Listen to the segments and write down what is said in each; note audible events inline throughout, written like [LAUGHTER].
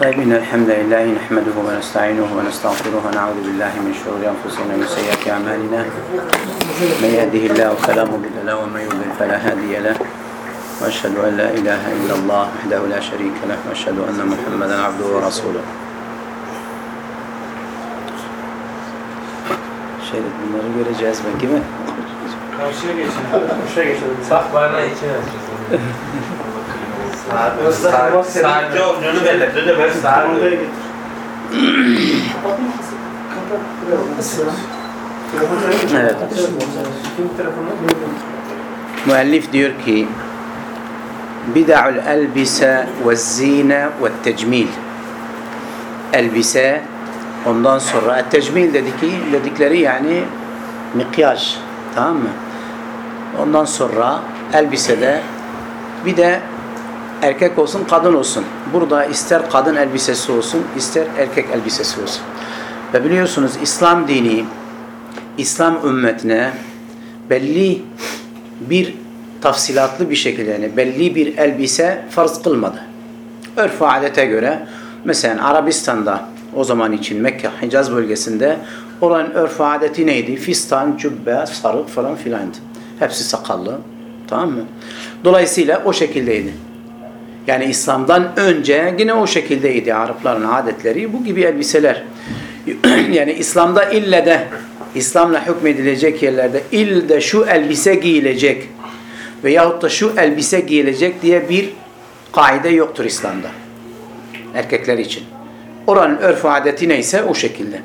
طيب إن الحمد لله نحمده ونستعينه ونستغفره ونعوذ بالله من شرور أنفسنا ومن سيئات أعمالنا من يهده الله فلا مضل له ومن يضلل فلا هادي له وأشهد أن لا إله إلا الله وحده لا شريك له وأشهد أن محمدا عبده ورسوله Şeyde bunları göreceğiz belki mi? Karşıya geçin. Karşıya geçelim. Içine مؤلف ديوركي بدع الألبسة والزينة والتجميل. ألبسة ومضان سرة التجميل لديكي لديكلاري يعني مقياج تمام؟ ومضان سرة ألبسة ده بدأ erkek olsun kadın olsun. Burada ister kadın elbisesi olsun ister erkek elbisesi olsun. Ve biliyorsunuz İslam dini İslam ümmetine belli bir tafsilatlı bir şekilde yani belli bir elbise farz kılmadı. Örf adete göre mesela Arabistan'da o zaman için Mekke, Hicaz bölgesinde olan örf adeti neydi? Fistan, cübbe, sarık falan filandı. Hepsi sakallı. Tamam mı? Dolayısıyla o şekildeydi. Yani İslam'dan önce yine o şekildeydi Arapların adetleri. Bu gibi elbiseler. [CLEARS THROAT] yani İslam'da ille de İslam'la hükmedilecek yerlerde ille şu elbise giyilecek veyahut da şu elbise giyilecek diye bir kaide yoktur İslam'da. Erkekler için. Oranın örf adeti neyse o şekilde.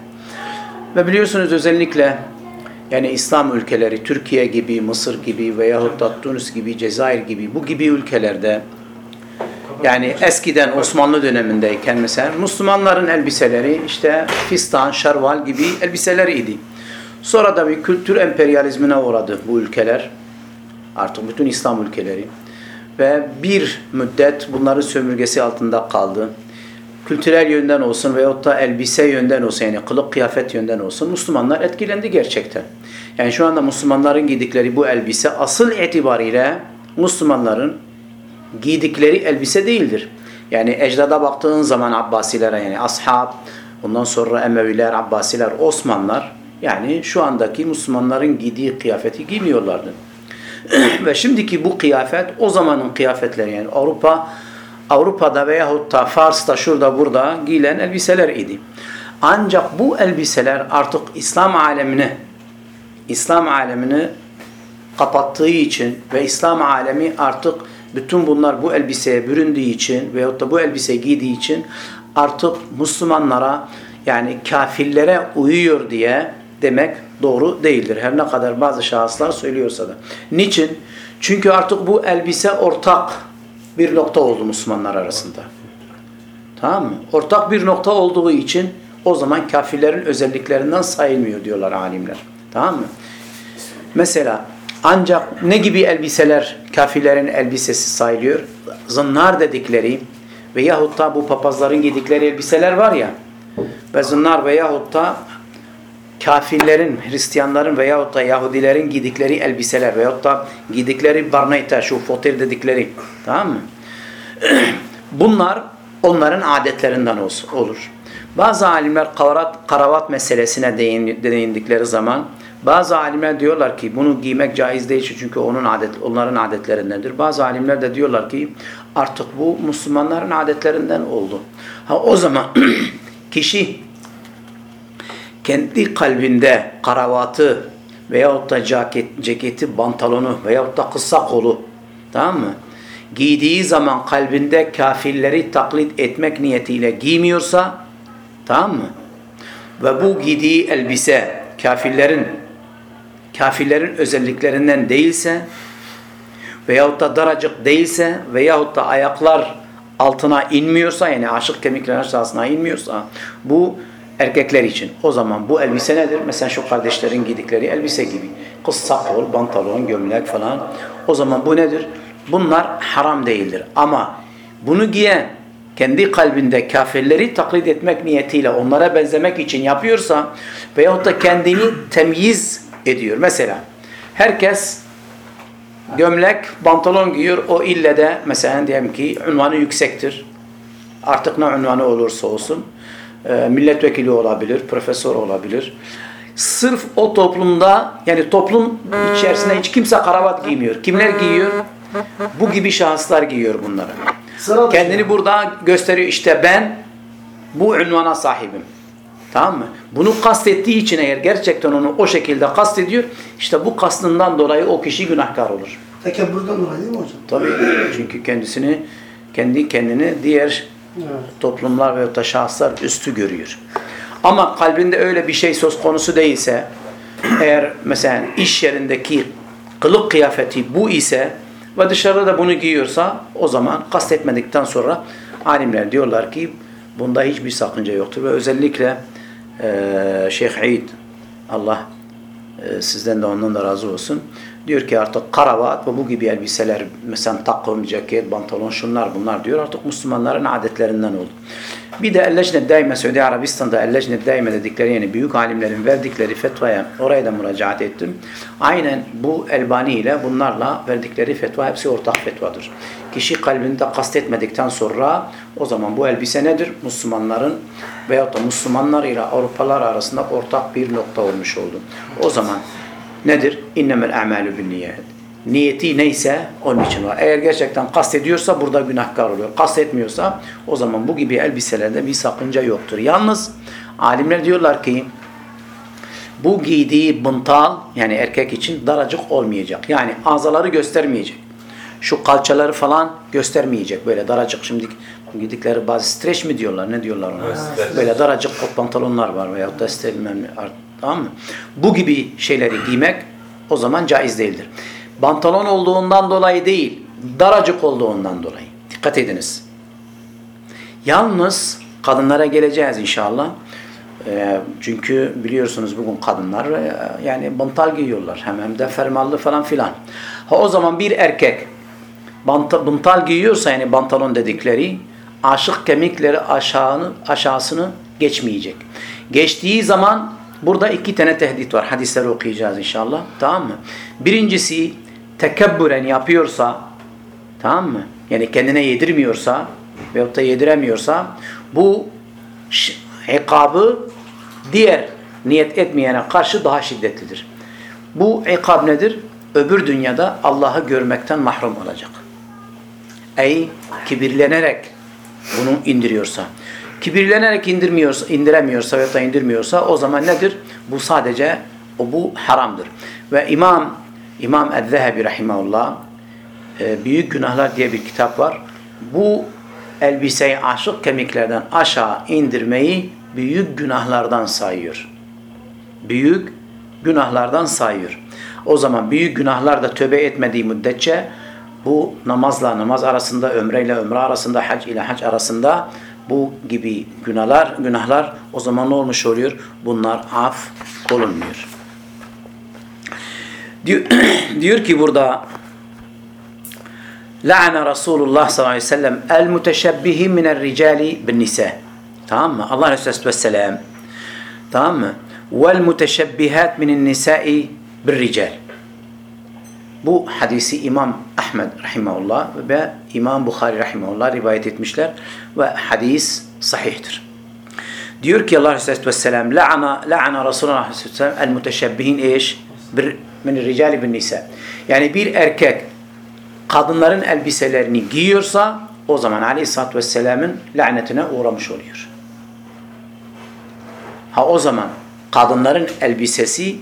Ve biliyorsunuz özellikle yani İslam ülkeleri Türkiye gibi, Mısır gibi veyahut da Tunus gibi, Cezayir gibi bu gibi ülkelerde yani eskiden Osmanlı dönemindeyken mesela Müslümanların elbiseleri işte fistan, şarval gibi elbiseler idi. Sonra da bir kültür emperyalizmine uğradı bu ülkeler. Artık bütün İslam ülkeleri. Ve bir müddet bunların sömürgesi altında kaldı. Kültürel yönden olsun veyahut da elbise yönden olsun yani kılık kıyafet yönden olsun Müslümanlar etkilendi gerçekten. Yani şu anda Müslümanların giydikleri bu elbise asıl itibariyle Müslümanların giydikleri elbise değildir. Yani ecdada baktığın zaman Abbasilere yani ashab, ondan sonra Emeviler, Abbasiler, Osmanlılar yani şu andaki Müslümanların giydiği kıyafeti giymiyorlardı. [CLEARS THROAT] Ve şimdiki bu kıyafet o zamanın kıyafetleri yani Avrupa Avrupa'da veyahut da Fars'ta şurada burada giyilen elbiseler idi. Ancak bu elbiseler artık İslam alemine İslam alemini kapattığı için ve İslam alemi artık bütün bunlar bu elbiseye büründüğü için veyahut da bu elbise giydiği için artık Müslümanlara yani kafirlere uyuyor diye demek doğru değildir. Her ne kadar bazı şahıslar söylüyorsa da. Niçin? Çünkü artık bu elbise ortak bir nokta oldu Müslümanlar arasında. Tamam mı? Ortak bir nokta olduğu için o zaman kafirlerin özelliklerinden sayılmıyor diyorlar alimler. Tamam mı? Mesela ancak ne gibi elbiseler kafirlerin elbisesi sayılıyor? Zınnar dedikleri veyahut da bu papazların giydikleri elbiseler var ya ve zınnar veyahut da kafirlerin, Hristiyanların veyahut da Yahudilerin giydikleri elbiseler veyahut da giydikleri barneyta, şu fotir dedikleri tamam mı? [CLEARS THROAT] Bunlar onların adetlerinden olur. Bazı alimler karavat, karavat meselesine değindikleri zaman bazı alimler diyorlar ki bunu giymek caiz değil çünkü onun adet, onların adetlerindendir. Bazı alimler de diyorlar ki artık bu Müslümanların adetlerinden oldu. Ha o zaman [CLEARS THROAT] kişi kendi kalbinde karavatı veyahut da ceket, ceketi, pantolonu veyahut da kısa kolu tamam mı? Giydiği zaman kalbinde kafirleri taklit etmek niyetiyle giymiyorsa tamam mı? Ve bu giydiği elbise kafirlerin kafirlerin özelliklerinden değilse veyahut da daracık değilse veyahut da ayaklar altına inmiyorsa yani aşık kemikler aşağısına inmiyorsa bu erkekler için. O zaman bu elbise nedir? Mesela şu kardeşlerin giydikleri elbise gibi. Kısa kol, pantolon, gömlek falan. O zaman bu nedir? Bunlar haram değildir. Ama bunu giyen kendi kalbinde kafirleri taklit etmek niyetiyle onlara benzemek için yapıyorsa veyahut da kendini temyiz ediyor. Mesela herkes gömlek, pantolon giyiyor. O ille de mesela diyelim ki ünvanı yüksektir. Artık ne unvanı olursa olsun. e, milletvekili olabilir, profesör olabilir. Sırf o toplumda yani toplum içerisinde hiç kimse karavat giymiyor. Kimler giyiyor? Bu gibi şahıslar giyiyor bunları. Sıra. Kendini burada gösteriyor işte ben bu unvana sahibim. Tamam mı? Bunu kastettiği için eğer gerçekten onu o şekilde kastediyor işte bu kastından dolayı o kişi günahkar olur. Tekebbürden dolayı değil mi hocam? Tabii çünkü kendisini kendi kendini diğer Evet. toplumlar ve da şahıslar üstü görüyor. Ama kalbinde öyle bir şey söz konusu değilse eğer mesela iş yerindeki kılık kıyafeti bu ise ve dışarıda da bunu giyiyorsa o zaman kastetmedikten sonra alimler diyorlar ki bunda hiçbir sakınca yoktur ve özellikle eee Şeyh Eid Allah e, sizden de ondan da razı olsun. Diyor ki artık karavat ve bu gibi elbiseler mesela takım, ceket, pantolon şunlar bunlar diyor artık Müslümanların adetlerinden oldu. Bir de Ellejne Daime Suudi Arabistan'da Ellejne Daime dedikleri yani büyük alimlerin verdikleri fetvaya oraya da müracaat ettim. Aynen bu Elbani ile bunlarla verdikleri fetva hepsi ortak fetvadır. Kişi kalbinde kastetmedikten sonra o zaman bu elbise nedir? Müslümanların veyahut da Müslümanlar ile Avrupalılar arasında ortak bir nokta olmuş oldu. O zaman nedir? İnnemel a'malu bin niyet. Niyeti neyse onun için var. Eğer gerçekten kastediyorsa burada günahkar oluyor. Kastetmiyorsa o zaman bu gibi elbiselerde bir sakınca yoktur. Yalnız alimler diyorlar ki bu giydiği bıntal yani erkek için daracık olmayacak. Yani azaları göstermeyecek. Şu kalçaları falan göstermeyecek. Böyle daracık şimdi giydikleri bazı streç mi diyorlar ne diyorlar ona? Evet. Böyle daracık kot pantolonlar var veyahut da işte bilmem tamam mı? Bu gibi şeyleri giymek o zaman caiz değildir. Pantolon olduğundan dolayı değil, daracık olduğundan dolayı. Dikkat ediniz. Yalnız kadınlara geleceğiz inşallah. Ee, çünkü biliyorsunuz bugün kadınlar e, yani bantal giyiyorlar. Hem hem de fermallı falan filan. Ha o zaman bir erkek banta, bantal giyiyorsa yani pantalon dedikleri aşık kemikleri aşağını, aşağısını geçmeyecek. Geçtiği zaman burada iki tane tehdit var. Hadisleri okuyacağız inşallah. Tamam mı? Birincisi tekebbüren yapıyorsa Tamam mı? Yani kendine yedirmiyorsa veyahut da yediremiyorsa bu ikabı diğer niyet etmeyene karşı daha şiddetlidir. Bu ikab nedir? Öbür dünyada Allah'ı görmekten mahrum olacak. Ey kibirlenerek bunu indiriyorsa. Kibirlenerek indirmiyorsa, indiremiyorsa veyahut da indirmiyorsa o zaman nedir? Bu sadece o bu haramdır. Ve İmam İmam Ez-Zehebi rahimahullah e, Büyük Günahlar diye bir kitap var. Bu elbiseyi aşık kemiklerden aşağı indirmeyi büyük günahlardan sayıyor. Büyük günahlardan sayıyor. O zaman büyük günahlar da tövbe etmediği müddetçe bu namazla namaz arasında, ömre ile ömre arasında, hac ile hac arasında bu gibi günahlar, günahlar o zaman ne olmuş oluyor? Bunlar af olunmuyor. Diyor, [CLEARS THROAT] diyor ki burada La'ane Resulullah sallallahu aleyhi ve sellem el muteşebbihi minel ricali bin nisa. Tamam mı? Allah Resulü vesselam. Tamam mı? Vel muteşebbihat minin nisai bir rical. Bu hadisi İmam Ahmed rahimahullah ve İmam Bukhari rahimahullah rivayet etmişler ve hadis sahihtir. Diyor ki Allah Resulü vesselam la'ana la'ana Resulullah vesselam el muteşebbihin eş bir min ricali bin nisa. Yani bir erkek kadınların elbiselerini giyiyorsa o zaman Aleyhisselatü Vesselam'ın lanetine uğramış oluyor. Ha o zaman kadınların elbisesi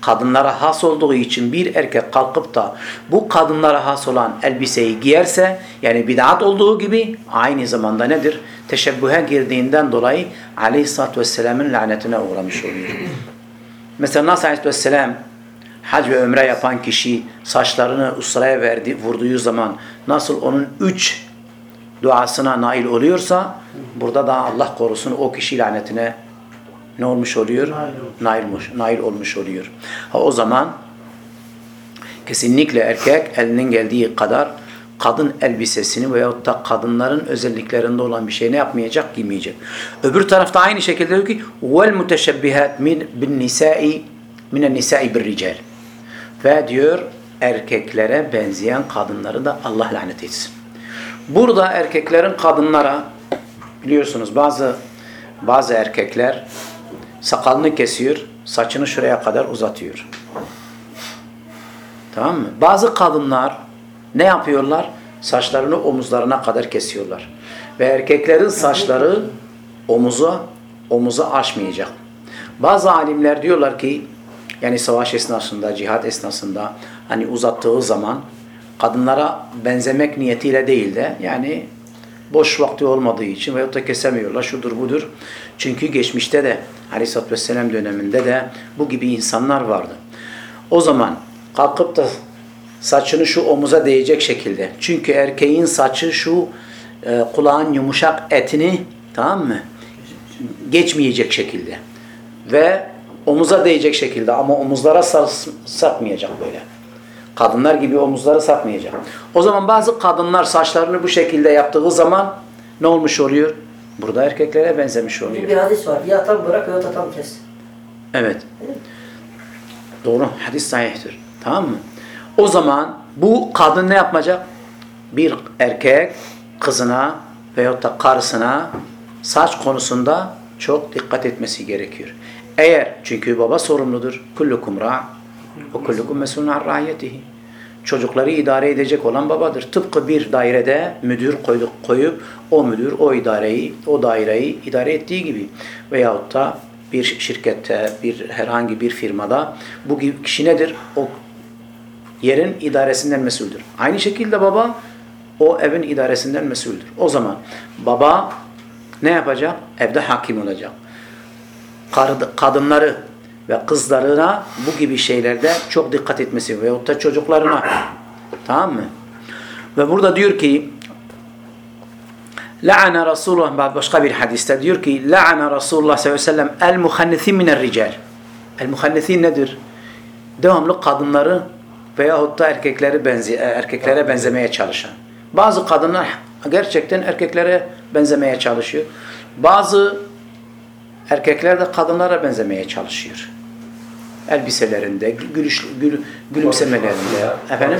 kadınlara has olduğu için bir erkek kalkıp da bu kadınlara has olan elbiseyi giyerse yani bid'at olduğu gibi aynı zamanda nedir? Teşebbühe girdiğinden dolayı Aleyhisselatü Vesselam'ın lanetine uğramış oluyor. Mesela nasıl Aleyhisselatü Vesselam hac ve ömre yapan kişi saçlarını usraya verdi, vurduğu zaman nasıl onun üç duasına nail oluyorsa burada da Allah korusun o kişi lanetine ne olmuş oluyor? Nail olmuş, nail olmuş oluyor. Ha, o zaman kesinlikle erkek elinin geldiği kadar kadın elbisesini veyahut da kadınların özelliklerinde olan bir şey ne yapmayacak? Giymeyecek. Öbür tarafta aynı şekilde diyor ki vel muteşebbihat min bin nisai minen nisai bir rical. Ve diyor erkeklere benzeyen kadınları da Allah lanet etsin. Burada erkeklerin kadınlara biliyorsunuz bazı bazı erkekler sakalını kesiyor, saçını şuraya kadar uzatıyor. Tamam mı? Bazı kadınlar ne yapıyorlar? Saçlarını omuzlarına kadar kesiyorlar. Ve erkeklerin saçları omuza omuza aşmayacak. Bazı alimler diyorlar ki yani savaş esnasında, cihat esnasında hani uzattığı zaman kadınlara benzemek niyetiyle değil de yani boş vakti olmadığı için veyahut da kesemiyorlar şudur budur. Çünkü geçmişte de Aleyhisselatü Vesselam döneminde de bu gibi insanlar vardı. O zaman kalkıp da saçını şu omuza değecek şekilde. Çünkü erkeğin saçı şu e, kulağın yumuşak etini tamam mı? Geçmeyecek şekilde. Ve omuza değecek şekilde ama omuzlara sar- böyle. Kadınlar gibi omuzları sarkmayacak. O zaman bazı kadınlar saçlarını bu şekilde yaptığı zaman ne olmuş oluyor? Burada erkeklere benzemiş oluyor. Bir hadis var. Ya tam bırak ya tam kes. Evet. Doğru. Hadis sahihtir. Tamam mı? O zaman bu kadın ne yapacak? Bir erkek kızına veyahut da karısına saç konusunda çok dikkat etmesi gerekiyor. Eğer çünkü baba sorumludur. Kullukum ra ve kullukum mesulun an ra'iyetihi. Çocukları idare edecek olan babadır. Tıpkı bir dairede müdür koyduk, koyup o müdür o idareyi, o daireyi idare ettiği gibi veyahut da bir şirkette, bir herhangi bir firmada bu kişi nedir? O yerin idaresinden mesuldür. Aynı şekilde baba o evin idaresinden mesuldür. O zaman baba ne yapacak? Evde hakim olacak. Kadınları ve kızlarına bu gibi şeylerde çok dikkat etmesi veyahut da çocuklarına tamam mı? Ve burada diyor ki La'ana Resulullah başka bir hadiste diyor ki La'ana Resulullah sallallahu aleyhi ve sellem el muhannisin minel rical. El muhannisin nedir? Devamlı kadınları veyahut da erkekleri benze erkeklere benzemeye çalışan. Bazı kadınlar gerçekten erkeklere benzemeye çalışıyor. Bazı erkekler de kadınlara benzemeye çalışıyor. Elbiselerinde, gülüş, gül, gülümsemelerinde, efendim,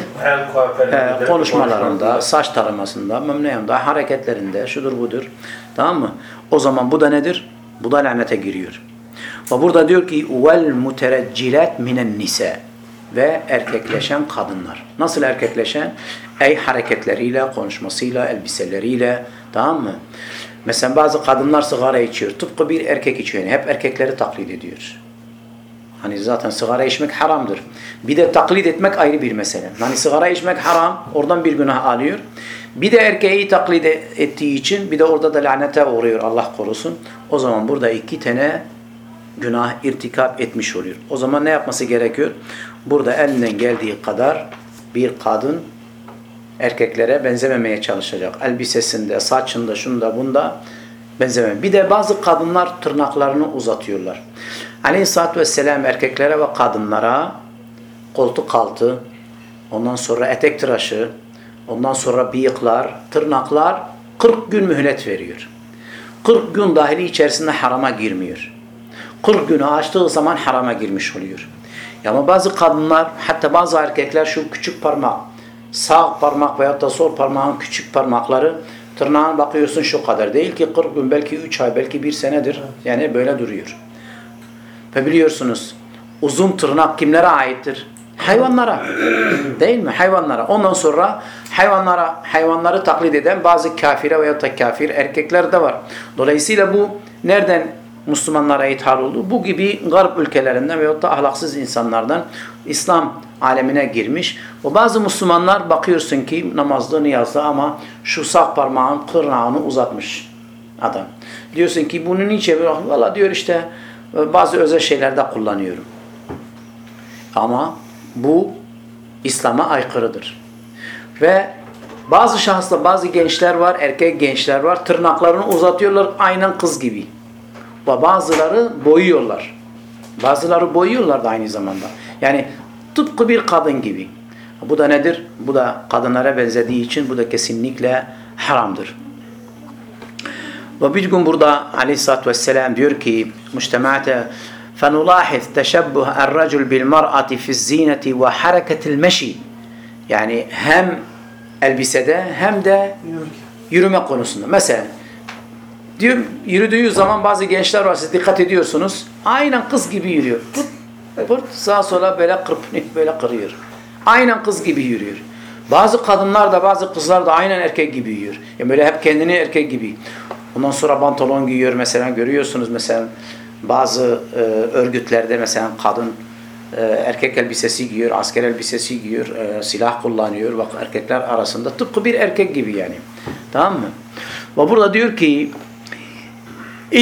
He, konuşmalarında, saç taramasında, memnuniyanda, hareketlerinde, şudur budur. Tamam mı? O zaman bu da nedir? Bu da lanete giriyor. Ve burada diyor ki vel mutereccilat minen nise ve erkekleşen kadınlar. Nasıl erkekleşen? Ey hareketleriyle, konuşmasıyla, elbiseleriyle, tamam mı? Mesela bazı kadınlar sigara içiyor. Tıpkı bir erkek içiyor. Yani hep erkekleri taklit ediyor. Hani zaten sigara içmek haramdır. Bir de taklit etmek ayrı bir mesele. Hani sigara içmek haram, oradan bir günah alıyor. Bir de erkeği taklit ettiği için bir de orada da lanete uğruyor Allah korusun. O zaman burada iki tane günah irtikap etmiş oluyor. O zaman ne yapması gerekiyor? Burada elinden geldiği kadar bir kadın erkeklere benzememeye çalışacak. Elbisesinde, saçında, şunda, bunda benzememeye. Bir de bazı kadınlar tırnaklarını uzatıyorlar. Aleyhisselatü Vesselam erkeklere ve kadınlara koltuk altı, ondan sonra etek tıraşı, ondan sonra bıyıklar, tırnaklar 40 gün mühlet veriyor. 40 gün dahili içerisinde harama girmiyor. 40 günü açtığı zaman harama girmiş oluyor. Ama bazı kadınlar hatta bazı erkekler şu küçük parmak, sağ parmak veyahut da sol parmağın küçük parmakları tırnağına bakıyorsun şu kadar değil ki 40 gün belki 3 ay belki 1 senedir yani böyle duruyor. Ve biliyorsunuz uzun tırnak kimlere aittir? Hayvanlara. [CLEARS THROAT] Değil mi? Hayvanlara. Ondan sonra hayvanlara hayvanları taklit eden bazı kafire veya da kafir erkekler de var. Dolayısıyla bu nereden Müslümanlara ithal oldu? Bu gibi garp ülkelerinden veyahut da ahlaksız insanlardan İslam alemine girmiş. O bazı Müslümanlar bakıyorsun ki namazda niyazda ama şu sağ parmağın tırnağını uzatmış adam. Diyorsun ki bunun niçin? Valla diyor işte bazı özel şeylerde kullanıyorum. Ama bu İslam'a aykırıdır. Ve bazı şahıslar, bazı gençler var, erkek gençler var. Tırnaklarını uzatıyorlar aynen kız gibi. Ve bazıları boyuyorlar. Bazıları boyuyorlar da aynı zamanda. Yani tıpkı bir kadın gibi. Bu da nedir? Bu da kadınlara benzediği için bu da kesinlikle haramdır. Ve bir gün burada aleyhissalatü vesselam diyor ki müştemaate فَنُلَاحِذْ تَشَبُّهَ الرَّجُلْ بِالْمَرْأَةِ فِي الزِّينَةِ وَحَرَكَةِ الْمَشِي Yani hem elbisede hem de yürüme konusunda. Mesela Diyor yürüdüğü zaman bazı gençler var siz dikkat ediyorsunuz. Aynen kız gibi yürüyor. Pırt, pırt, sağa sola böyle kırpınıyor, [LAUGHS] böyle kırıyor. Aynen kız gibi yürüyor. Bazı kadınlar da bazı kızlar da aynen erkek gibi yürüyor. Yani böyle hep kendini erkek gibi. Ondan sonra pantolon giyiyor mesela görüyorsunuz mesela bazı e, örgütlerde mesela kadın e, erkek elbisesi giyiyor, asker elbisesi giyiyor, e, silah kullanıyor. Bak erkekler arasında tıpkı bir erkek gibi yani. Tamam mı? Ve burada diyor ki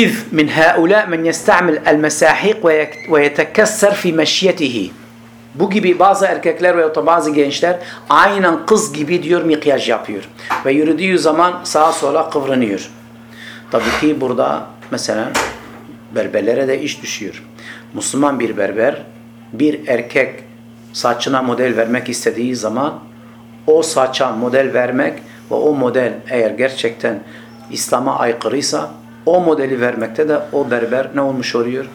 إذ من هؤلاء من يستعمل المساحيق ويك- ويتكسر في مشيته bu gibi bazı erkekler veya da bazı gençler aynen kız gibi diyor mikyaj yapıyor. Ve yürüdüğü zaman sağa sola kıvranıyor. Tabii ki burada mesela berberlere de iş düşüyor. Müslüman bir berber bir erkek saçına model vermek istediği zaman o saça model vermek ve o model eğer gerçekten İslam'a aykırıysa o modeli vermekte de o berber ne olmuş oluyor?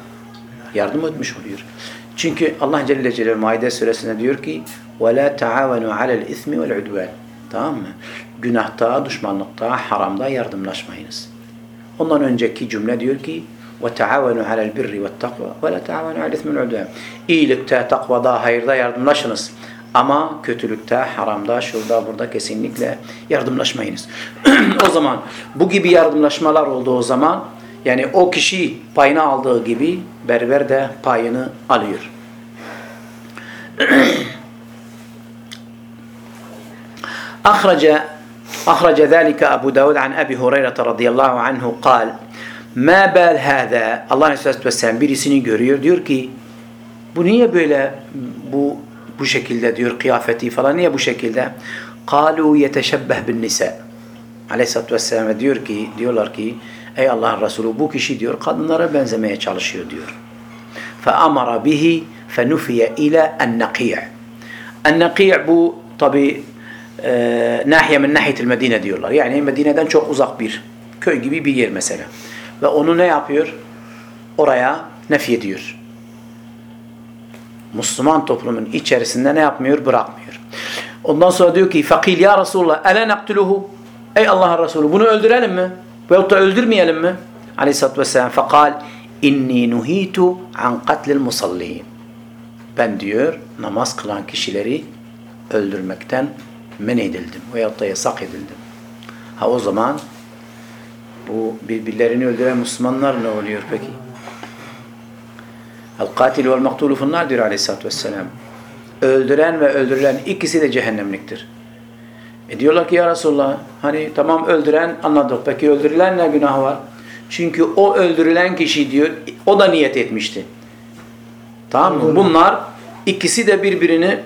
Yardım etmiş oluyor. Çünkü Allah Celle Celaluhu Maide suresinde diyor ki وَلَا تَعَاوَنُوا عَلَى الْاِثْمِ وَالْعُدْوَانِ Tamam mı? Günahta, düşmanlıkta, haramda yardımlaşmayınız. Ondan önceki cümle diyor ki وَتَعَاوَنُوا عَلَى الْبِرِّ وَالتَّقْوَى وَلَا تَعَاوَنُوا عَلَى الْاِثْمِ وَالْعُدْوَانِ İyilikte, takvada, hayırda yardımlaşınız. Ama kötülükte, haramda, şurada, burada kesinlikle yardımlaşmayınız. [CLEARS THROAT] o zaman bu gibi yardımlaşmalar olduğu zaman yani o kişi payını aldığı gibi berber de payını alıyor. [CLEARS THROAT] أخرج أخرج ذلك أبو داود عن أبي هريرة رضي الله عنه قال ما بال هذا Allah Aleyhisselatü Vesselam birisini görüyor diyor ki bu niye böyle bu bu şekilde diyor kıyafeti falan niye bu şekilde قالوا يتشبه بالنساء Aleyhisselatü Vesselam diyor ki diyorlar ki ey Allah'ın Resulü bu kişi diyor kadınlara benzemeye çalışıyor diyor. فأمر به فنفي إلى النقيع النقيع bu tabi e, nahiye min nahiyet Medine diyorlar. Yani Medine'den çok uzak bir köy gibi bir yer mesela. Ve onu ne yapıyor? Oraya nef ediyor. Müslüman toplumun içerisinde ne yapmıyor? Bırakmıyor. Ondan sonra diyor ki fakil ya Resulullah ele naktuluhu ey Allah'ın Resulü bunu öldürelim mi? Veyahut da öldürmeyelim mi? Aleyhisselatü Vesselam fakal inni nuhitu an katlil musallin ben diyor namaz kılan kişileri öldürmekten men edildim veyahut da yasak edildim. Ha o zaman bu birbirlerini öldüren Müslümanlar ne oluyor peki? El-katil vel maktulu funnar diyor aleyhissalatü vesselam. Öldüren ve öldürülen ikisi de cehennemliktir. E diyorlar ki ya Resulullah hani tamam öldüren anladık. Peki öldürülen ne günah var? Çünkü o öldürülen kişi diyor o da niyet etmişti. Tamam mı? Bunlar ikisi de birbirini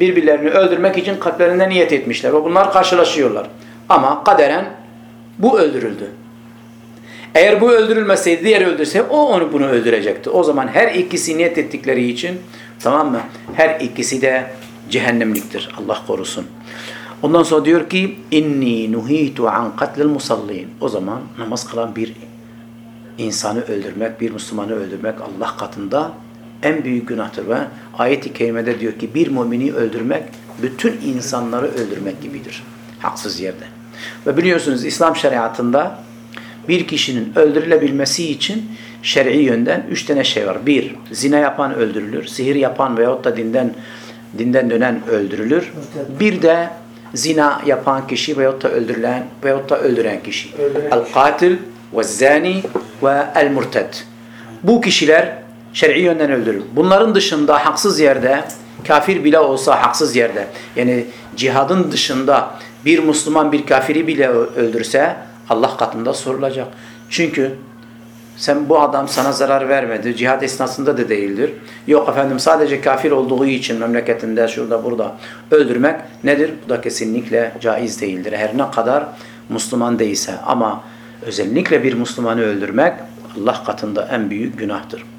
birbirlerini öldürmek için kalplerinde niyet etmişler. Ve bunlar karşılaşıyorlar. Ama kaderen bu öldürüldü. Eğer bu öldürülmeseydi diğer öldürse o onu bunu öldürecekti. O zaman her ikisi niyet ettikleri için tamam mı? Her ikisi de cehennemliktir. Allah korusun. Ondan sonra diyor ki inni nuhitu an katlil musallin. O zaman namaz kılan bir insanı öldürmek, bir Müslümanı öldürmek Allah katında en büyük günahtır ve ayet-i kerimede diyor ki bir mümini öldürmek bütün insanları öldürmek gibidir. Haksız yerde. Ve biliyorsunuz İslam şeriatında bir kişinin öldürülebilmesi için şer'i yönden üç tane şey var. Bir, zina yapan öldürülür. Sihir yapan veyahut da dinden dinden dönen öldürülür. Bir de zina yapan kişi veyahut da öldürülen veyahut da öldüren kişi. El-katil ve zani ve el-murted. Bu kişiler şer'i yönden öldürülür. Bunların dışında haksız yerde, kafir bile olsa haksız yerde, yani cihadın dışında bir Müslüman bir kafiri bile öldürse Allah katında sorulacak. Çünkü sen bu adam sana zarar vermedi. Cihad esnasında da değildir. Yok efendim sadece kafir olduğu için memleketinde şurada burada öldürmek nedir? Bu da kesinlikle caiz değildir. Her ne kadar Müslüman değilse ama özellikle bir Müslümanı öldürmek Allah katında en büyük günahtır.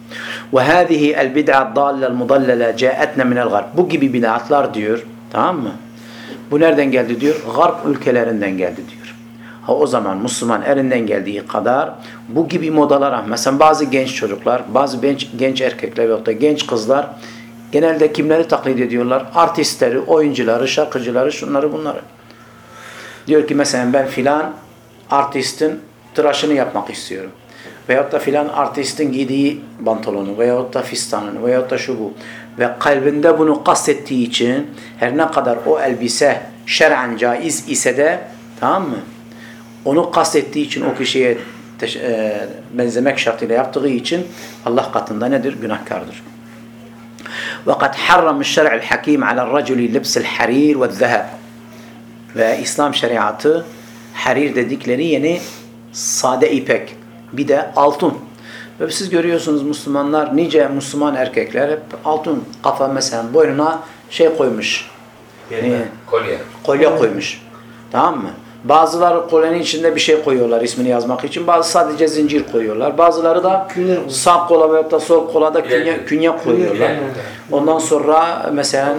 Ve hâzihi el bid'a dâllel mudallele câetne minel garb. Bu gibi bid'atlar diyor. Tamam mı? Bu nereden geldi diyor? Garp ülkelerinden geldi diyor. Ha o zaman Müslüman elinden geldiği kadar bu gibi modalara mesela bazı genç çocuklar, bazı genç, genç erkekler veyahut da genç kızlar genelde kimleri taklit ediyorlar? Artistleri, oyuncuları, şarkıcıları, şunları bunları. Diyor ki mesela ben filan artistin tıraşını yapmak istiyorum Veyahut da filan artistin giydiği pantolonu veyahut da fistanını veyahut da şu bu. Ve kalbinde bunu kastettiği için her ne kadar o elbise şer'en caiz ise de tamam mı? Onu kastettiği için o kişiye teş- e, benzemek şartıyla yaptığı için Allah katında nedir? Günahkardır. وقد حرم الشرع الحكيم على الرجل لبس الحرير والذهب ve İslam şeriatı harir dedikleri yeni sade ipek bir de altın. Ve siz görüyorsunuz Müslümanlar nice Müslüman erkekler hep altın kafa mesela boynuna şey koymuş. Yerine. Ee, Kolye. kolye koymuş. Tamam mı? Bazıları kolyenin içinde bir şey koyuyorlar ismini yazmak için. Bazı sadece zincir koyuyorlar. Bazıları da Künye sağ kola veyahut da sol kola da künye, künye koyuyorlar. Ondan sonra mesela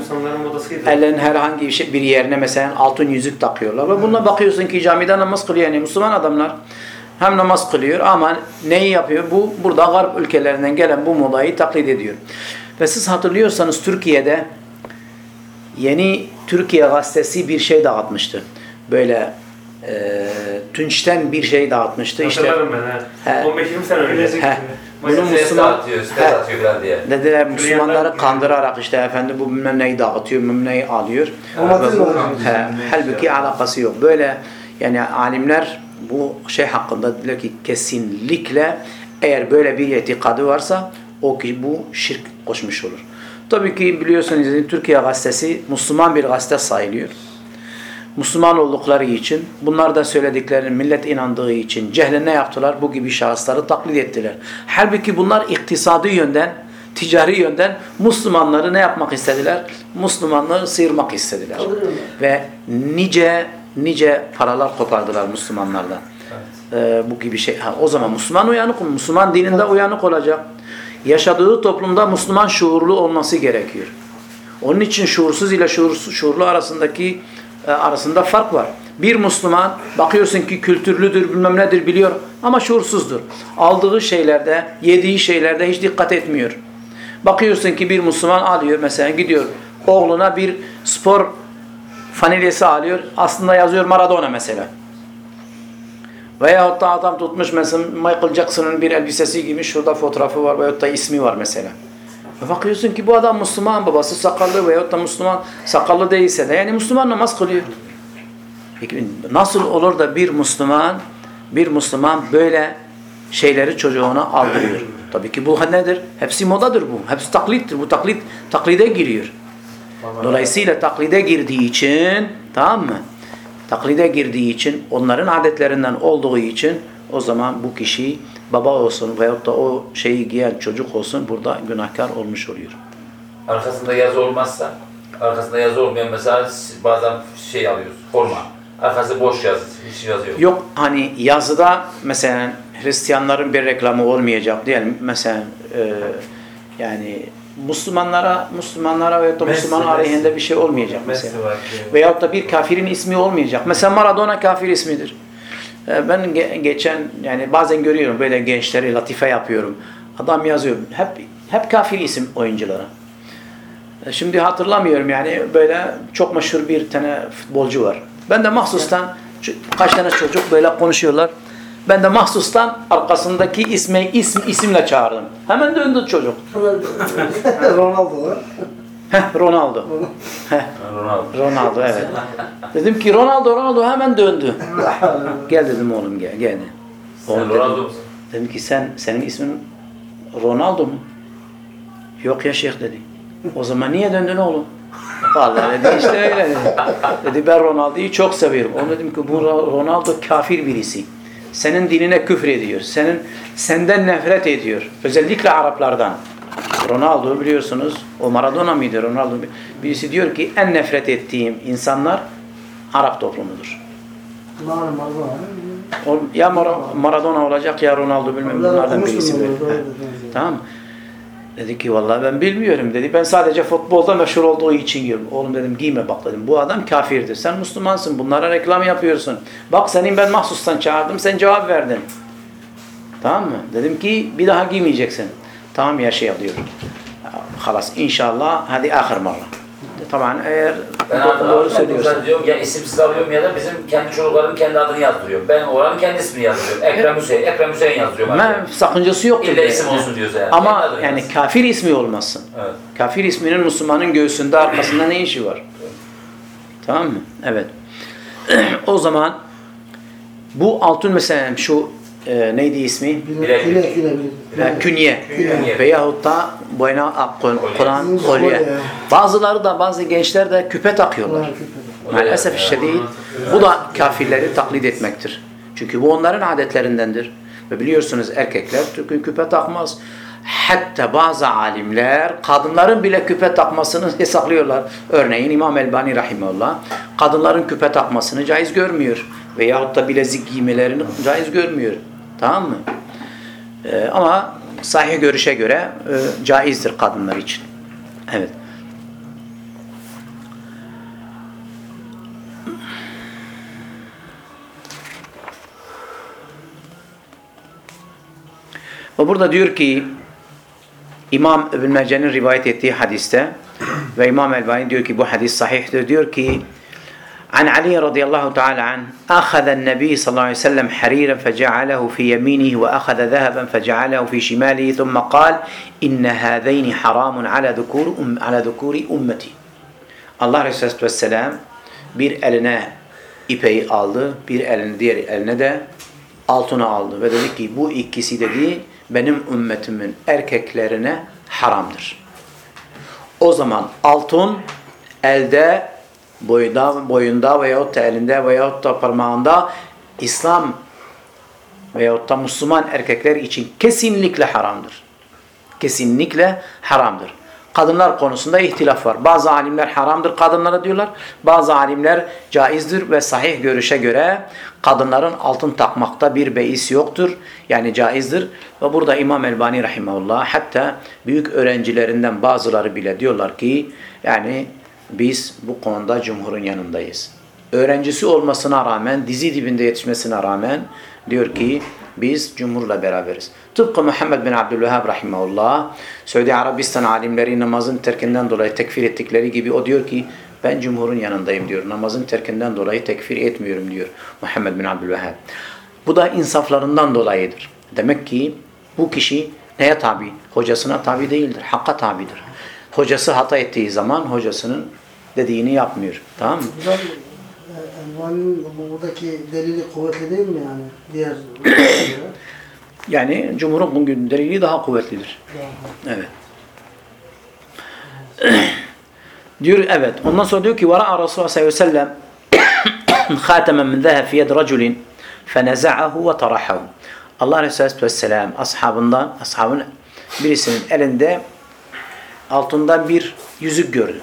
ellerin herhangi bir, şey, bir yerine mesela altın yüzük takıyorlar. Ve bununla bakıyorsun ki camide namaz kılıyor yani Müslüman adamlar. Hem namaz kılıyor ama neyi yapıyor? Bu burada garp ülkelerinden gelen bu modayı taklit ediyor. Ve siz hatırlıyorsanız Türkiye'de yeni Türkiye gazetesi bir şey dağıtmıştı. Böyle e, Tunç'ten bir şey dağıtmıştı. İşte Hatırlarım ben ha. He. 15-20 sene önce. He. Bunu Müslüman dağıtıyor, falan diye. Dediler Müslümanları kandırarak işte efendim bu bilmem neyi dağıtıyor, bilmem neyi alıyor. He, halbuki alakası yok. Böyle yani alimler bu şey hakkında dediler ki kesinlikle eğer böyle bir itikadı varsa o ki bu şirk koşmuş olur. Tabii ki biliyorsunuz Türkiye gazetesi Müslüman bir gazete sayılıyor. Müslüman oldukları için, bunlar da söylediklerini millet inandığı için cehle ne yaptılar? Bu gibi şahısları taklit ettiler. Halbuki bunlar iktisadi yönden, ticari yönden Müslümanları ne yapmak istediler? Müslümanları sıyırmak istediler. Ve nice nice paralar kopardılar Müslümanlardan. Ee, bu gibi şey. Ha, o zaman Müslüman uyanık? Müslüman dininde uyanık olacak. Yaşadığı toplumda Müslüman şuurlu olması gerekiyor. Onun için şuursuz ile şuursuz, şuurlu arasındaki e, arasında fark var. Bir Müslüman bakıyorsun ki kültürlüdür, bilmem nedir biliyor ama şuursuzdur. Aldığı şeylerde, yediği şeylerde hiç dikkat etmiyor. Bakıyorsun ki bir Müslüman alıyor mesela gidiyor oğluna bir spor fanilyesi alıyor. Aslında yazıyor Maradona mesela. Veyahut da adam tutmuş mesela Michael Jackson'ın bir elbisesi giymiş. Şurada fotoğrafı var veyahut da ismi var mesela. Ve bakıyorsun ki bu adam Müslüman, babası sakallı veyahut da Müslüman sakallı değilse de yani Müslüman namaz kılıyor. Peki nasıl olur da bir Müslüman bir Müslüman böyle şeyleri çocuğuna aldırıyor? Tabii ki bu nedir? Hepsi modadır bu. Hepsi taklittir. Bu taklit taklide giriyor. Dolayısıyla taklide girdiği için tamam mı? Taklide girdiği için onların adetlerinden olduğu için o zaman bu kişi baba olsun veyahut da o şeyi giyen çocuk olsun burada günahkar olmuş oluyor. Arkasında yazı olmazsa, arkasında yazı olmayan mesela bazen şey alıyoruz, forma. Arkası boş yazı, hiç yazı yok. Yok hani yazıda mesela Hristiyanların bir reklamı olmayacak diyelim mesela e, yani Müslümanlara Müslümanlara veyahut da Müslüman aleyhinde bir şey olmayacak mesela. Var. Veyahut da bir kafirin ismi olmayacak. Mesela Maradona kafir ismidir. Ee, Ben ge- geçen yani bazen görüyorum böyle gençleri latife yapıyorum. Adam yazıyor. Hep hep kafir isim oyunculara. E, Şimdi hatırlamıyorum yani böyle çok meşhur bir tane futbolcu var. Ben de mahsustan kaç tane çocuk böyle konuşuyorlar. Ben de mahsustan arkasındaki ismi isim isimle çağırdım. Hemen döndü çocuk. Ronaldo. [LAUGHS] Heh, Ronaldo. Heh, Ronaldo. Ronaldo evet. [LAUGHS] Dedim ki Ronaldo Ronaldo hemen döndü. [LAUGHS] Gel dedim oğlum gel gel. Sen Oğlum Ronaldo dedim, musun? dedim ki sen senin ismin Ronaldo mu? Yok ya şeyh dedi. O zaman niye döndün oğlum? Vallahi dedi işte öyle dedi. Dedi ben Ronaldo'yu çok seviyorum. Onu dedim ki bu Ro- Ronaldo kafir birisi. Senin dinine küfür ediyor. Senin senden nefret ediyor. Özellikle Araplardan. Ronaldo biliyorsunuz o Maradona mıydı Ronaldo? Birisi diyor ki en nefret ettiğim insanlar Arap toplumudur. O, ya Mara- Maradona olacak ya Ronaldo bilmem Bunlar bunlardan birisi. böyle. Tamam mı? Dedi ki vallahi ben bilmiyorum dedi. Ben sadece futbolda meşhur olduğu için giyiyorum. Oğlum dedim giyme bak dedim. Bu adam kafirdir. Sen Müslümansın. Bunlara reklam yapıyorsun. Bak senin ben mahsustan çağırdım. Sen cevap verdin. Tamam mı? Dedim ki bir daha giymeyeceksin. Tamam ya şey diyor. Halas inşallah hadi ahir marra. Tamam eğer Ben adı doğru adı söylüyorsun. diyorum ya isimsiz alıyorum ya da bizim kendi çocuklarım kendi adını yazdırıyorum. Ben oğlanın kendi ismini yazdırıyorum. Ekrem Hüseyin, Ekrem Hüseyin yazdırıyorum. Ben sakıncası yoktur. İlle isim olsun diyoruz yani. Ama yani yazsın. kafir ismi olmasın. Evet. Kafir isminin Müslümanın göğsünde arkasında ne işi var? Tamam mı? Evet. [CLEARS THROAT] o zaman bu altın mesela şu e, neydi ismi? Bile, Bilek. bile, bile, bile. E, künye. Künye. Veyahut da Kolye. Kur'an Kolye. Bazıları da bazı gençler de küpe takıyorlar. Maalesef şiddet bu da kafirleri taklit etmektir. Çünkü bu onların adetlerindendir. Ve biliyorsunuz erkekler Türk'ün küpe takmaz. Hatta bazı alimler kadınların bile küpe takmasını [LAUGHS] yasaklıyorlar. Örneğin İmam Elbani Rahimullah kadınların küpe takmasını caiz görmüyor. Veyahut da bilezik giymelerini caiz görmüyor. Tamam mı? Ee, ama sahih görüşe göre e, caizdir kadınlar için. Evet. Ve burada diyor ki İmam İbn Mece'nin rivayet ettiği hadiste ve İmam Elbani diyor ki bu hadis sahihtir. Diyor ki عن علي رضي الله تعالى عنه أخذ النبي صلى الله عليه وسلم حريرا فجعله في يمينه وأخذ ذهبا فجعله في شماله ثم قال إن هذين حرام على ذكور أم على ذكور أمتي Allah Resulü Vesselam bir eline ipeyi aldı, bir elini diğer eline de altına aldı ve dedi ki bu ikisi dedi benim ümmetimin erkeklerine haramdır. O zaman altın elde, boyunda, boyunda veyahut da elinde veyahut da parmağında İslam veyahut da Müslüman erkekler için kesinlikle haramdır. Kesinlikle haramdır. Kadınlar konusunda ihtilaf var. Bazı alimler haramdır kadınlara diyorlar. Bazı alimler caizdir ve sahih görüşe göre kadınların altın takmakta bir beis yoktur. Yani caizdir. Ve burada İmam Elbani Rahimahullah hatta büyük öğrencilerinden bazıları bile diyorlar ki yani biz bu konuda cumhurun yanındayız. Öğrencisi olmasına rağmen, dizi dibinde yetişmesine rağmen diyor ki biz cumhurla beraberiz. Tıpkı Muhammed bin Abdülvehhab rahimahullah Suudi Arabistan alimleri namazın terkinden dolayı tekfir ettikleri gibi o diyor ki ben cumhurun yanındayım diyor. Namazın terkinden dolayı tekfir etmiyorum diyor Muhammed bin Abdülvehhab. Bu da insaflarından dolayıdır. Demek ki bu kişi neye tabi? Hocasına tabi değildir. Hakka tabidir Hocası hata ettiği zaman hocasının dediğini yapmıyor. Tamam mı? Hocam, e, Elvan'ın bu- buradaki delili kuvvetli değil mi yani? Diğer [COUGHS] Yani cumhurun bugün delili daha kuvvetlidir. Evet. [COUGHS] diyor evet. Ondan sonra diyor ki وَرَأَ رَسُولَ sallallahu aleyhi ve sellem خَاتَمًا مِنْ ذَهَبْ فِي يَدْ رَجُلٍ فَنَزَعَهُ وَطَرَحَهُ Allah Resulü Vesselam ashabından, ashabın birisinin elinde altından bir yüzük gördü.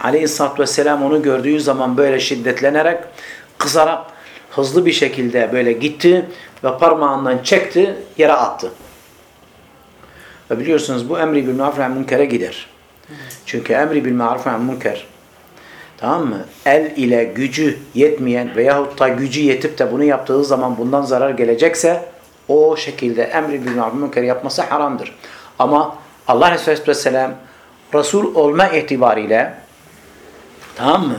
Aleyhisselatü Vesselam onu gördüğü zaman böyle şiddetlenerek, kızarak, hızlı bir şekilde böyle gitti ve parmağından çekti, yere attı. Ve biliyorsunuz bu emri bil maruf ve münkere gider. Çünkü emri bil maruf ve münker tamam mı? El ile gücü yetmeyen veyahut da gücü yetip de bunu yaptığı zaman bundan zarar gelecekse o şekilde emri bil maruf ve münker yapması haramdır. Ama Allah Resulü Aleyhisselam Resul olma itibariyle Tamam mı?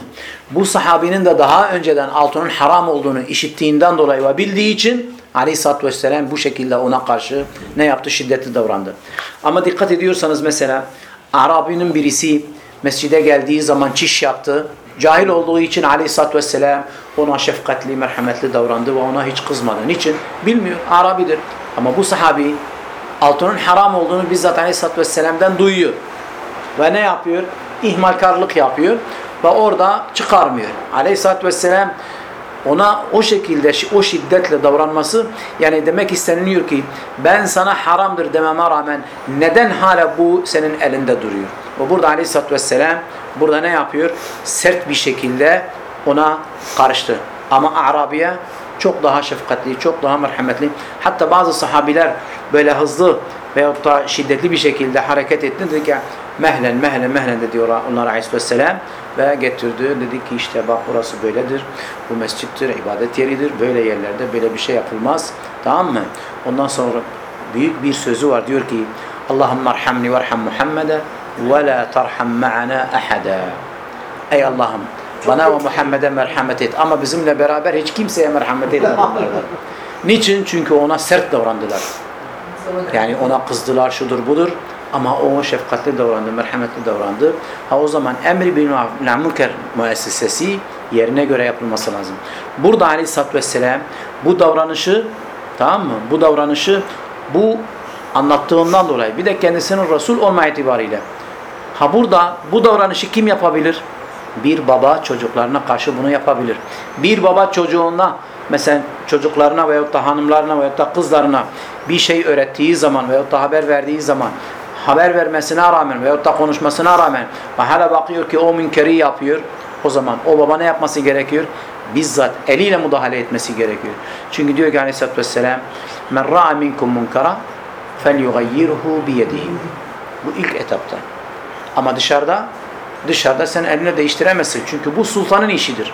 Bu sahabinin de daha önceden altının haram olduğunu işittiğinden dolayı ve bildiği için Aleyhisselatü Vesselam bu şekilde ona karşı ne yaptı? Şiddetli davrandı. Ama dikkat ediyorsanız mesela Arabinin birisi mescide geldiği zaman çiş yaptı. Cahil olduğu için Aleyhisselatü Vesselam ona şefkatli, merhametli davrandı ve ona hiç kızmadı. Niçin? Bilmiyor. Arabidir. Ama bu sahabi altının haram olduğunu bizzat Aleyhisselatü Vesselam'dan duyuyor. Ve ne yapıyor? İhmalkarlık yapıyor ve orada çıkarmıyor. Aleyhisselatü Vesselam ona o şekilde, o şiddetle davranması yani demek isteniliyor ki ben sana haramdır dememe rağmen neden hala bu senin elinde duruyor? Ve burada Aleyhisselatü Vesselam burada ne yapıyor? Sert bir şekilde ona karıştı. Ama Arabiye çok daha şefkatli, çok daha merhametli. Hatta bazı sahabiler böyle hızlı veyahut da şiddetli bir şekilde hareket etti. Dedi ki mehlen mehlen mehlen dedi onlar aleyhisselam ve getirdi. Dedi ki işte bak burası böyledir. Bu mescittir, ibadet yeridir. Böyle yerlerde böyle bir şey yapılmaz. Tamam mı? Ondan sonra büyük bir sözü var. Diyor ki Allahümme arhamni verham Muhammed'e ve la tarham ma'ana ahada. Ey Allah'ım bana ve Muhammed'e merhamet et ama bizimle beraber hiç kimseye merhamet etmediler. Niçin? Çünkü ona sert davrandılar. Yani ona kızdılar şudur budur ama o şefkatli davrandı, merhametli davrandı. Ha o zaman emri bil münker müessesesi yerine göre yapılması lazım. Burada aleyhissalatü vesselam bu davranışı tamam mı? Bu davranışı bu anlattığından dolayı bir de kendisinin Resul olma itibariyle ha burada bu davranışı kim yapabilir? Bir baba çocuklarına karşı bunu yapabilir. Bir baba çocuğuna mesela çocuklarına veyahut da hanımlarına veyahut da kızlarına bir şey öğrettiği zaman veyahut da haber verdiği zaman haber vermesine rağmen veyahut da konuşmasına rağmen ve hala bakıyor ki o münkeri yapıyor. O zaman o baba ne yapması gerekiyor? Bizzat eliyle müdahale etmesi gerekiyor. Çünkü diyor ki aleyhissalatü vesselam men ra'a minkum munkara fel yugayyirhu biyedihi. Bu ilk etapta. Ama dışarıda dışarıda sen eline değiştiremezsin. Çünkü bu sultanın işidir.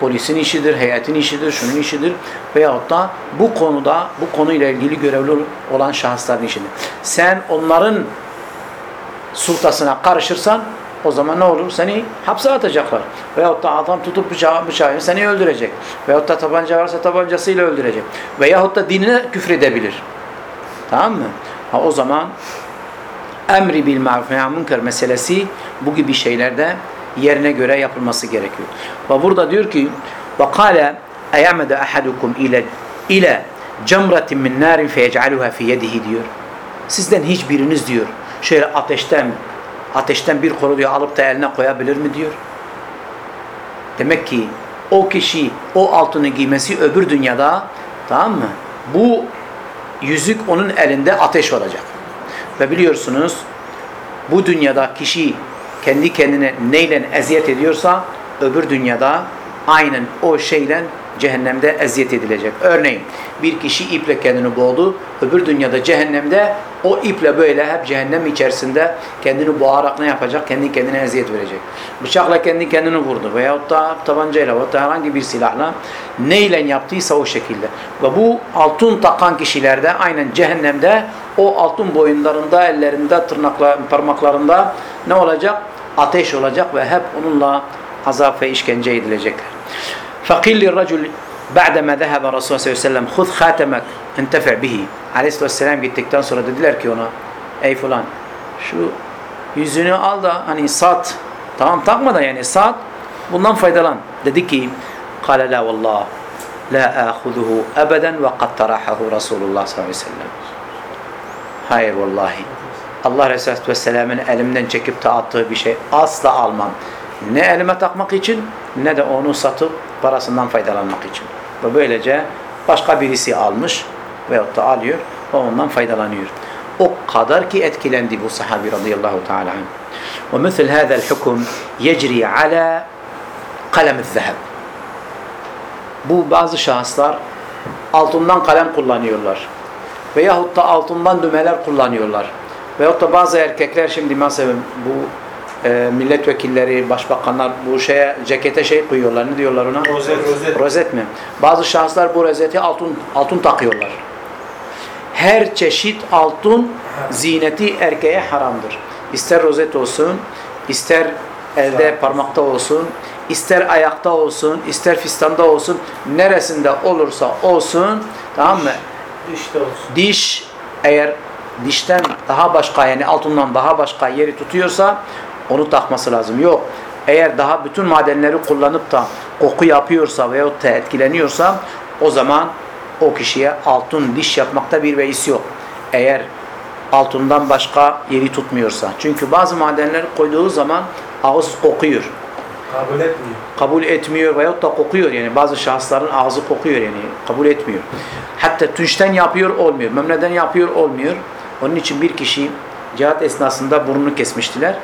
Polisin işidir, heyetin işidir, şunun işidir. Veyahut da bu konuda, bu konuyla ilgili görevli olan şahısların işidir. Sen onların sultasına karışırsan o zaman ne olur? Seni hapse atacaklar. Veyahut da adam tutup bıçağı, bıçağı seni öldürecek. Veyahut da tabanca varsa tabancasıyla öldürecek. Veyahut da dinine küfredebilir. Tamam mı? Ha o zaman emri bil maruf ve münker meselesi bu gibi şeylerde yerine göre yapılması gerekiyor. Ve burada diyor ki kâle eyamede ahadukum ile ile cemratin min narin feyec'aluha fi yedihi diyor. Sizden hiçbiriniz diyor şöyle ateşten ateşten bir kolu diyor alıp da eline koyabilir mi diyor. Demek ki o kişi o altını giymesi öbür dünyada tamam mı? Bu yüzük onun elinde ateş olacak. Ve biliyorsunuz bu dünyada kişi kendi kendine neyle eziyet ediyorsa öbür dünyada aynen o şeyle cehennemde eziyet edilecek. Örneğin bir kişi iple kendini boğdu, öbür dünyada cehennemde o iple böyle hep cehennem içerisinde kendini boğarak ne yapacak? Kendi kendine eziyet verecek. Bıçakla kendi kendini vurdu veyahut da tabancayla veyahut da herhangi bir silahla neyle yaptıysa o şekilde. Ve bu altın takan kişilerde aynen cehennemde o altın boyunlarında, ellerinde, tırnakla, parmaklarında ne olacak? Ateş olacak ve hep onunla azap ve işkence edilecekler. فَقِلْ لِلرَّجُلِ بَعْدَمَا ذَهَبَ رَسُولُ sallallahu aleyhi ve sellem خُذْ خَاتَمَكْ اَنْتَفِعْ بِهِ Aleyhisselam gittikten sonra dediler ki ona ey falan şu yüzünü al da hani sat tamam takma da yani sat bundan faydalan. Dedi ki قَالَ لَا وَاللّٰهِ لَا آخُذُهُ أَبَدًا وَقَدْ تَرَحَهُ رَسُولُ اللّٰهِ sallallahu aleyhi ve sellem Hayır vallahi. Allah Resulü Vesselam'ın elimden çekip de attığı bir şey asla almam. Ne elime takmak için ne de onu satıp parasından faydalanmak için. Ve böylece başka birisi almış veyahut da alıyor ve ondan faydalanıyor. O kadar ki etkilendi bu sahabi radıyallahu teala anh. Ve misl hâzel hukum yecri ala kalem zeheb. Bu bazı şahıslar altından kalem kullanıyorlar. Veyahut da altından dümeler kullanıyorlar. Veyahut da bazı erkekler şimdi mesela bu e, milletvekilleri, başbakanlar bu şeye cekete şey koyuyorlar. Ne diyorlar ona? Rozet, rozet. Rozet mi? Bazı şahıslar bu rozeti altın altın takıyorlar. Her çeşit altın zineti erkeğe haramdır. İster rozet olsun, ister elde parmakta olsun, ister ayakta olsun, ister fistanda olsun, neresinde olursa olsun, tamam mı? İşte olsun. Diş eğer dişten daha başka yani altından daha başka yeri tutuyorsa onu takması lazım. Yok. Eğer daha bütün madenleri kullanıp da koku yapıyorsa veyahut da etkileniyorsa o zaman o kişiye altın diş yapmakta bir beis yok. Eğer altından başka yeri tutmuyorsa. Çünkü bazı madenleri koyduğu zaman ağız kokuyor. Kabul etmiyor. Kabul etmiyor veyahut da kokuyor yani. Bazı şahısların ağzı kokuyor yani. Kabul etmiyor. Hatta tünçten yapıyor olmuyor. Memneden yapıyor olmuyor. Onun için bir kişi cihat esnasında burnunu kesmiştiler.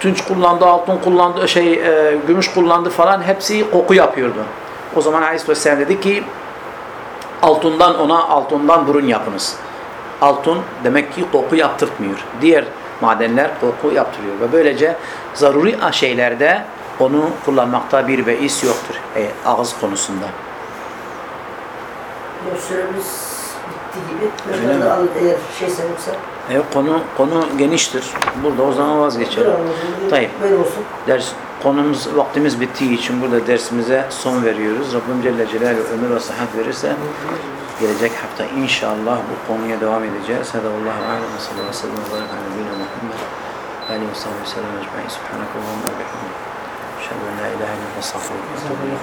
Tunç kullandı, altın kullandı, şey, e, gümüş kullandı falan hepsi koku yapıyordu. O zaman Aleyhisselam dedi ki altından ona altından burun yapınız. Altın demek ki koku yaptırtmıyor. Diğer madenler koku yaptırıyor ve böylece zaruri şeylerde onu kullanmakta bir beis yoktur e, ağız konusunda. Bu bitti gibi. Öyle mi? alın eğer şeyse yoksa. E, konu konu geniştir. Burada o zaman vazgeçelim. Tayyip. Böyle olsun. Ders konumuz vaktimiz bittiği için burada dersimize son veriyoruz. Rabbim Celle Celaluhu ömür ve sıhhat verirse gelecek hafta inşallah bu konuya devam edeceğiz. Hadi Allahu alem ve sallallahu aleyhi ve sellem ve barik ala nebiyyina Muhammed ve alihi ve sahbihi ve sellem ecmaîn. Subhanakallahumma ve bihamdik. En la ilahe illa ente estağfiruke ve etûbü ileyk.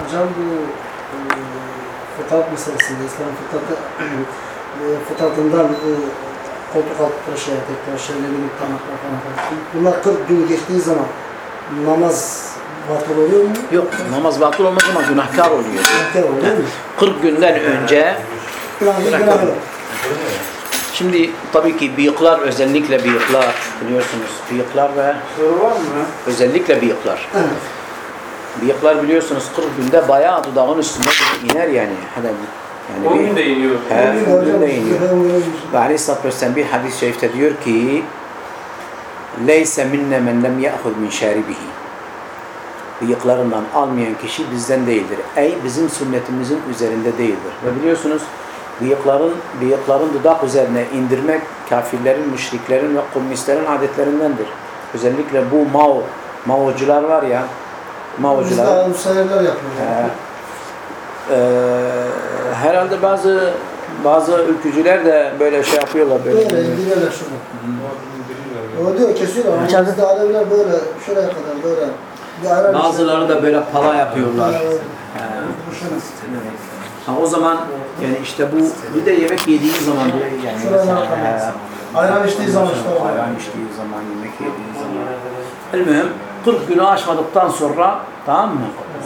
Hocam bu fıtrat meselesinde, İslam fıtratı, e, fıtratından e, koltuk altı şey, tekrar şeyleri yıktamaklar falan. Bunlar 40 gün geçtiği zaman namaz batıl oluyor mu? Yok namaz batıl olmaz ama günahkar oluyor. Erken oluyor mi? 40 günden önce Günah günah günah yok. Şimdi tabii ki bıyıklar özellikle bıyıklar biliyorsunuz bıyıklar ve Soru var mı? özellikle bıyıklar. Evet. Bıyıklar biliyorsunuz 40 günde bayağı dudağın üstünde iner yani. Hadi yani 10 bir- günde iniyor. He, Bugün de on hocam, günde iniyor. Ve Aleyhisselatü Vesselam bir hadis-i şerifte diyor ki Leyse minne men lem ya'hud min şeribihi Bıyıklarından almayan kişi bizden değildir. Ey bizim sünnetimizin üzerinde değildir. Ve biliyorsunuz bıyıkların, bıyıkların dudak üzerine indirmek kafirlerin, müşriklerin ve komünistlerin adetlerindendir. Özellikle bu Mao, Maocular var ya, Bizde Maocular. Avusayerler yapıyor. Ee, eee, herhalde bazı bazı ülkücüler de böyle şey yapıyorlar böyle. Böyle indiriyorlar şunu. O diyor kesiyorlar ama Açalım. bizde Aleviler böyle şuraya kadar böyle bir Bazıları da böyle pala yapıyorlar. Ha, o zaman yani işte bu bir de yemek yediği zaman böyle yani mesela, Ayran içtiği zaman işte o. ayran içtiği zaman yemek yediği zaman. Bilmiyorum 40 günü aşmadıktan sonra tamam mı?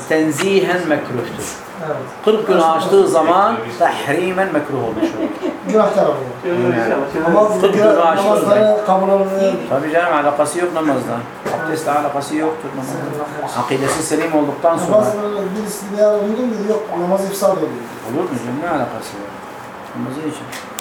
Tenzihen mekruhtur. Evet. 40 günü aştığı zaman tahrimen mekruh olmuş olur. Günahkar oluyor. Ama bu Kırk günah- günü aştı namazları kabul olmuyor. Tabii canım alakası yok namazla. Abdestle alakası yoktur namazla. Akidesi selim olduktan sonra. Namaz birisi bir ara duydum dedi yok namaz ifsad oluyor. Olur mu canım ne alakası var? Namazın için.